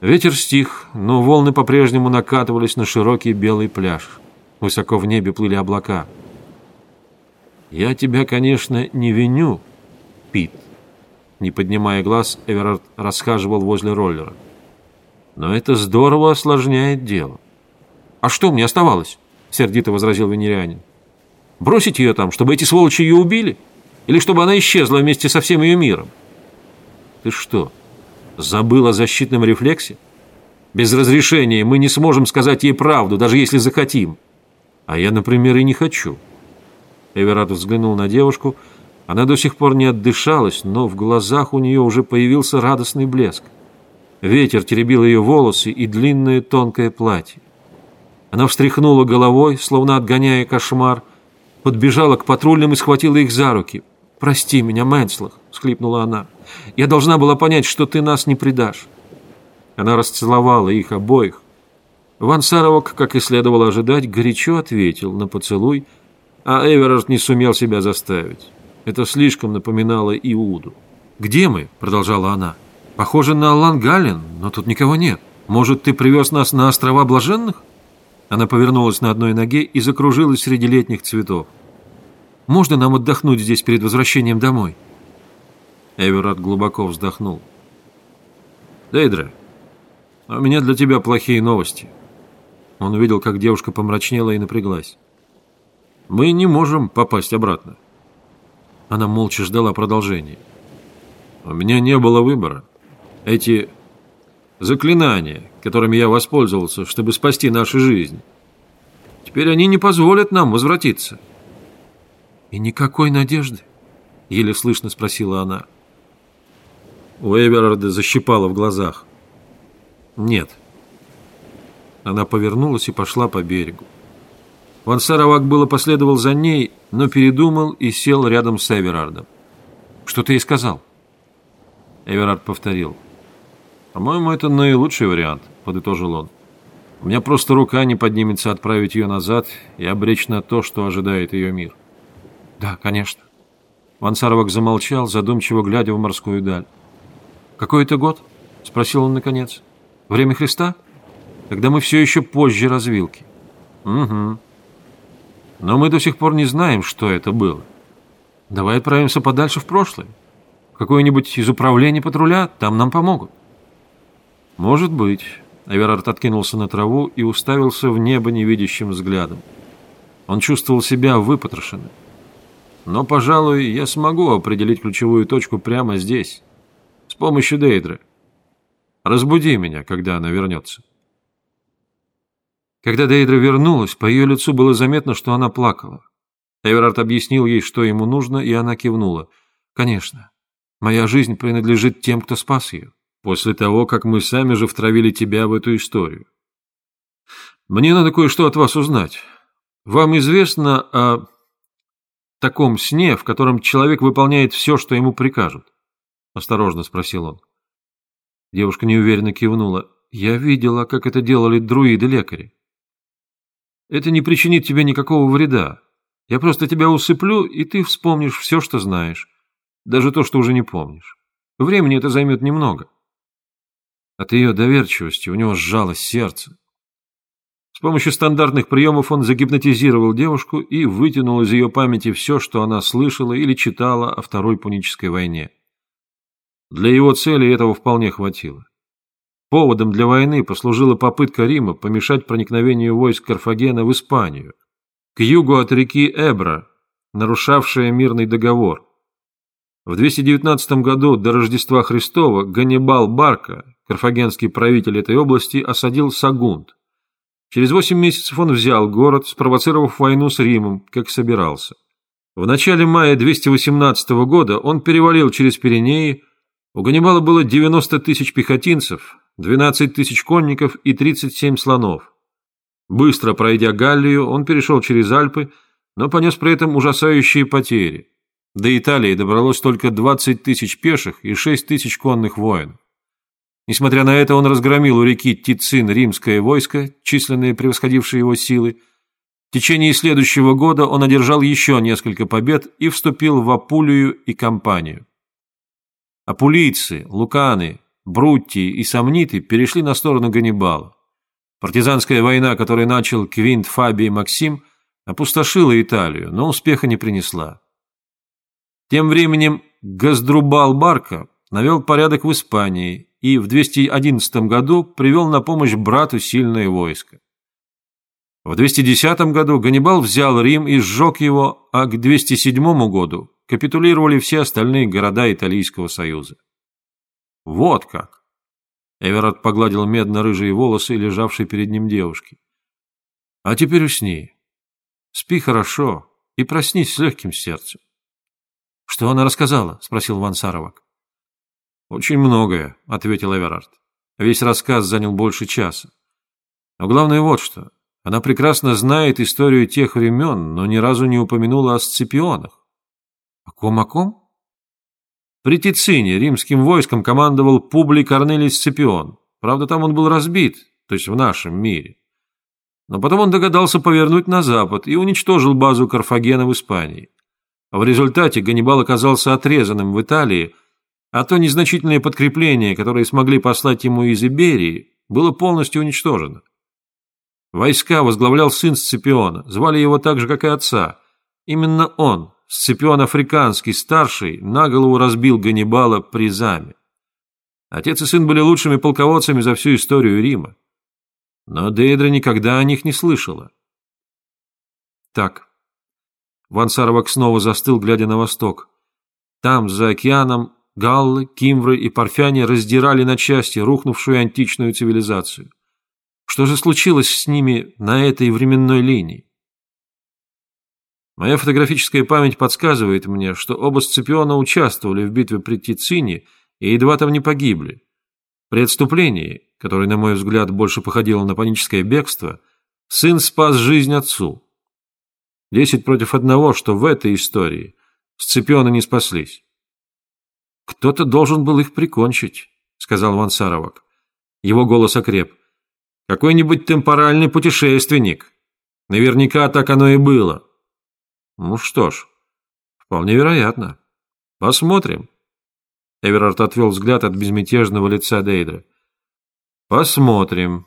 Ветер стих, но волны по-прежнему накатывались на широкий белый пляж. Высоко в небе плыли облака. «Я тебя, конечно, не виню, Пит». Не поднимая глаз, Эверард расхаживал возле роллера. «Но это здорово осложняет дело». «А что мне оставалось?» — сердито возразил венерианин. «Бросить ее там, чтобы эти сволочи ее убили? Или чтобы она исчезла вместе со всем ее миром?» «Ты что, забыл о защитном рефлексе? Без разрешения мы не сможем сказать ей правду, даже если захотим. А я, например, и не хочу». Эверат взглянул на девушку. Она до сих пор не отдышалась, но в глазах у нее уже появился радостный блеск. Ветер теребил ее волосы и длинное тонкое платье. Она встряхнула головой, словно отгоняя кошмар, подбежала к патрульным и схватила их за руки. «Прости меня, Мэнслах», — схлипнула она. «Я должна была понять, что ты нас не предашь». Она расцеловала их обоих. Ван Саровок, как и следовало ожидать, горячо ответил на поцелуй, а Эверард не сумел себя заставить. Это слишком напоминало Иуду. «Где мы?» — продолжала она. «Похоже на Лангален, но тут никого нет. Может, ты привез нас на острова Блаженных?» Она повернулась на одной ноге и закружилась среди летних цветов. «Можно нам отдохнуть здесь перед возвращением домой?» Эверард глубоко вздохнул. «Дейдре, у меня для тебя плохие новости». Он увидел, как девушка помрачнела и напряглась. «Мы не можем попасть обратно». Она молча ждала продолжения. «У меня не было выбора. Эти заклинания, которыми я воспользовался, чтобы спасти наши жизни. Теперь они не позволят нам возвратиться. И никакой надежды? Еле слышно спросила она. У Эверарда защипало в глазах. Нет. Она повернулась и пошла по берегу. Ван Саравак было последовал за ней, но передумал и сел рядом с Эверардом. «Что ты ей сказал?» Эверард повторил. «По-моему, это наилучший вариант», — подытожил он. «У меня просто рука не поднимется отправить ее назад и обречь на то, что ожидает ее мир». «Да, конечно». Вансаровок замолчал, задумчиво глядя в морскую даль. «Какой это год?» — спросил он наконец. «Время Христа? Когда мы все еще позже развилки». «Угу. Но мы до сих пор не знаем, что это было. Давай отправимся подальше в прошлое. Какое-нибудь из управлений патруля, там нам помогут». «Может быть». Эверард откинулся на траву и уставился в небо невидящим взглядом. Он чувствовал себя выпотрошенным. «Но, пожалуй, я смогу определить ключевую точку прямо здесь, с помощью Дейдры. Разбуди меня, когда она вернется». Когда Дейдра вернулась, по ее лицу было заметно, что она плакала. Эверард объяснил ей, что ему нужно, и она кивнула. «Конечно. Моя жизнь принадлежит тем, кто спас ее после того, как мы сами же втравили тебя в эту историю. Мне надо кое-что от вас узнать. Вам известно о таком сне, в котором человек выполняет все, что ему прикажут? Осторожно спросил он. Девушка неуверенно кивнула. Я видела, как это делали друиды-лекари. Это не причинит тебе никакого вреда. Я просто тебя усыплю, и ты вспомнишь все, что знаешь. Даже то, что уже не помнишь. Времени это займет немного. От ее доверчивости у него сжалось сердце. С помощью стандартных приемов он загипнотизировал девушку и вытянул из ее памяти все, что она слышала или читала о Второй Пунической войне. Для его цели этого вполне хватило. Поводом для войны послужила попытка Рима помешать проникновению войск Карфагена в Испанию, к югу от реки Эбра, нарушавшая мирный договор. В 219 году до Рождества Христова Ганнибал Барка, Карфагенский правитель этой области осадил Сагунт. Через восемь месяцев он взял город, спровоцировав войну с Римом, как собирался. В начале мая 218 года он перевалил через Пиренеи. У Ганнибала было 90 тысяч пехотинцев, 12 тысяч конников и 37 слонов. Быстро пройдя Галлию, он перешел через Альпы, но понес при этом ужасающие потери. До Италии добралось только 20 тысяч пеших и 6 тысяч конных воинов. Несмотря на это, он разгромил у реки Тицин римское войско, численные превосходившие его силы. В течение следующего года он одержал еще несколько побед и вступил в Апулию и Кампанию. Апулийцы, луканы, Брутти и Сомниты перешли на сторону Ганнибала. Партизанская война, которую начал Квинт Фабий Максим, опустошила Италию, но успеха не принесла. Тем временем Газдрубал Барка навел порядок в Испании и в 211 году привел на помощь брату сильное войско. В 210 году Ганнибал взял Рим и сжег его, а к 207 году капитулировали все остальные города Италийского союза. Вот как! Эверард погладил медно-рыжие волосы, лежавшие перед ним девушки. А теперь усни. Спи хорошо и проснись с легким сердцем. «Что она рассказала?» – спросил Ван Саровак. «Очень многое», – ответил Эверард. Весь рассказ занял больше часа. Но главное вот что. Она прекрасно знает историю тех времен, но ни разу не упомянула о Сципионах. О ком, о ком? При Тицине римским войском командовал Публий Корнелий Сципион. Правда, там он был разбит, то есть в нашем мире. Но потом он догадался повернуть на запад и уничтожил базу Карфагена в Испании. В результате Ганнибал оказался отрезанным в Италии, а то незначительное подкрепление, которое смогли послать ему из Иберии, было полностью уничтожено. Войска возглавлял сын Сципиона, звали его так же, как и отца. Именно он, Сципион Африканский, старший, на голову разбил Ганнибала при Заме. Отец и сын были лучшими полководцами за всю историю Рима. Но Дейдра никогда о них не слышала. Так, Ван снова застыл, глядя на восток. Там, за океаном, галлы, кимвры и парфяне раздирали на части рухнувшую античную цивилизацию. Что же случилось с ними на этой временной линии? Моя фотографическая память подсказывает мне, что оба Сципиона участвовали в битве при Тицине и едва там не погибли. При отступлении, которое, на мой взгляд, больше походило на паническое бегство, сын спас жизнь отцу. Десять против одного, что в этой истории Сципионы не спаслись. «Кто-то должен был их прикончить», — сказал Вансаровак. Его голос окреп. «Какой-нибудь темпоральный путешественник. Наверняка так оно и было». «Ну что ж, вполне вероятно. Посмотрим». Эверард отвел взгляд от безмятежного лица Дейдра. «Посмотрим»,